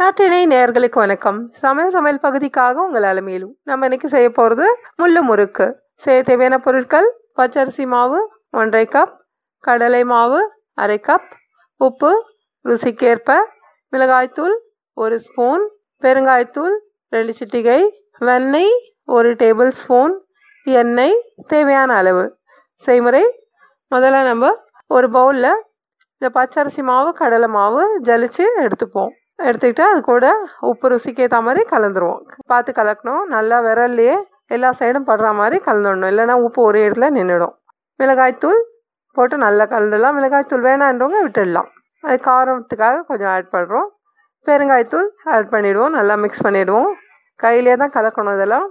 நாட்டினை நேர்களுக்கு வணக்கம். சமையல் சமையல் பகுதிக்காக உங்கள் அலமையிலும் நம்ம இன்னைக்கு செய்ய போகிறது முள்ளு முறுக்கு. செய்ய தேவையான பொருட்கள் பச்சரிசி மாவு ஒன்றரை கப் கடலை மாவு அரை கப் உப்பு ருசிக்கேற்ப மிளகாய்த்தூள் ஒரு ஸ்பூன் பெருங்காயத்தூள் ரெண்டு சிட்டிகை வெண்ணெய் ஒரு டேபிள் ஸ்பூன் எண்ணெய் தேவையான அளவு. செய்முறை முதல்ல நம்ம ஒரு பவுலில் இந்த பச்சரிசி மாவு கடலை மாவு ஜலிச்சு எடுத்துப்போம். எடுத்துக்கிட்டு அது கூட உப்பு ருசிக்கு ஏற்ற மாதிரி கலந்துருவோம். பார்த்து கலக்கணும். நல்லா விரல்லையே எல்லா சைடும் படுற மாதிரி கலந்துடணும். இல்லைன்னா உப்பு ஒரே இடத்துல நின்றுடும் மிளகாய்த்தூள் போட்டு நல்லா கலந்துடலாம். மிளகாய்த்தூள் வேணான்றவங்க விட்டுடலாம். அது காரத்துக்காக கொஞ்சம் ஆட் பண்ணுறோம் பெருங்காயத்தூள் ஆட் பண்ணிவிடுவோம் நல்லா மிக்ஸ் பண்ணிவிடுவோம் கையிலே தான் கலக்கணும் இதெல்லாம்.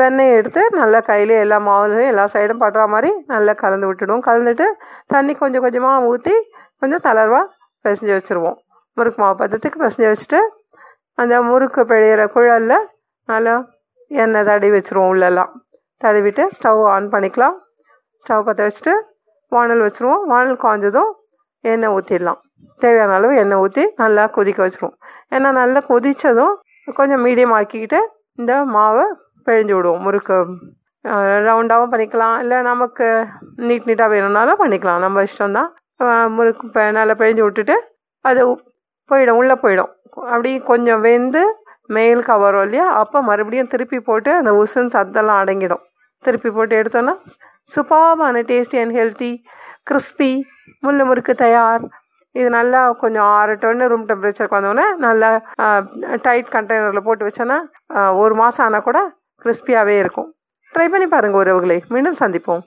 வெண்ணெய் எடுத்து நல்லா கையிலே எல்லா மாவுலையும் எல்லா சைடும் படுற மாதிரி நல்லா கலந்து விட்டுடுவோம். கலந்துட்டு தண்ணி கொஞ்சம் கொஞ்சமாக ஊற்றி கொஞ்சம் தளர்வாக பிசைஞ்சு வச்சுருவோம். முறுக்கு மாவு பதத்துக்கு பசஞ்சு வச்சுட்டு அந்த முறுக்கு பிழையிற குழலில் நல்லா எண்ணெய் தடவி வச்சுருவோம் உள்ளெல்லாம். தடவிட்டு ஸ்டவ் ஆன் பண்ணிக்கலாம். ஸ்டவ் பற்ற வச்சுட்டு வானல் வச்சுருவோம். வானல் காய்ஞ்சதும் எண்ணெய் ஊற்றிடலாம் தேவையான அளவு எண்ணெய் ஊற்றி நல்லா கொதிக்க வச்சுருவோம். எண்ணெய் நல்லா கொதித்ததும் கொஞ்சம் மீடியம் ஆக்கிக்கிட்டு இந்த மாவை பிழிஞ்சு விடுவோம். முறுக்கு ரவுண்டாகவும் பண்ணிக்கலாம். இல்லை நமக்கு நீட் நீட்டாக வேணும்னாலும் பண்ணிக்கலாம். நம்ம இஷ்டம்தான். முறுக்கு நல்லா பிழிஞ்சு விட்டுட்டு அது போயிடும் உள்ளே போயிடும். அப்படி கொஞ்சம் வெந்து மேல் கவரும் இல்லையா அப்போ மறுபடியும் திருப்பி போட்டு அந்த உசுன் சத்தெல்லாம் அடங்கிடும். திருப்பி போட்டு எடுத்தோன்னா சூப்பாபான டேஸ்டி அண்ட் ஹெல்த்தி கிறிஸ்பி முள்ளு முறுக்கு தயார். இது நல்லா கொஞ்சம் ஆறட்டோன்னு ரூம் டெம்பரேச்சருக்கு வந்தோடனே நல்லா டைட் கண்டெய்னரில் போட்டு வச்சோன்னா ஒரு மாதம் ஆனால் கூட கிறிஸ்பியாகவே இருக்கும். ட்ரை பண்ணி பாருங்கள் உறவுகளை. மீண்டும் சந்திப்போம்.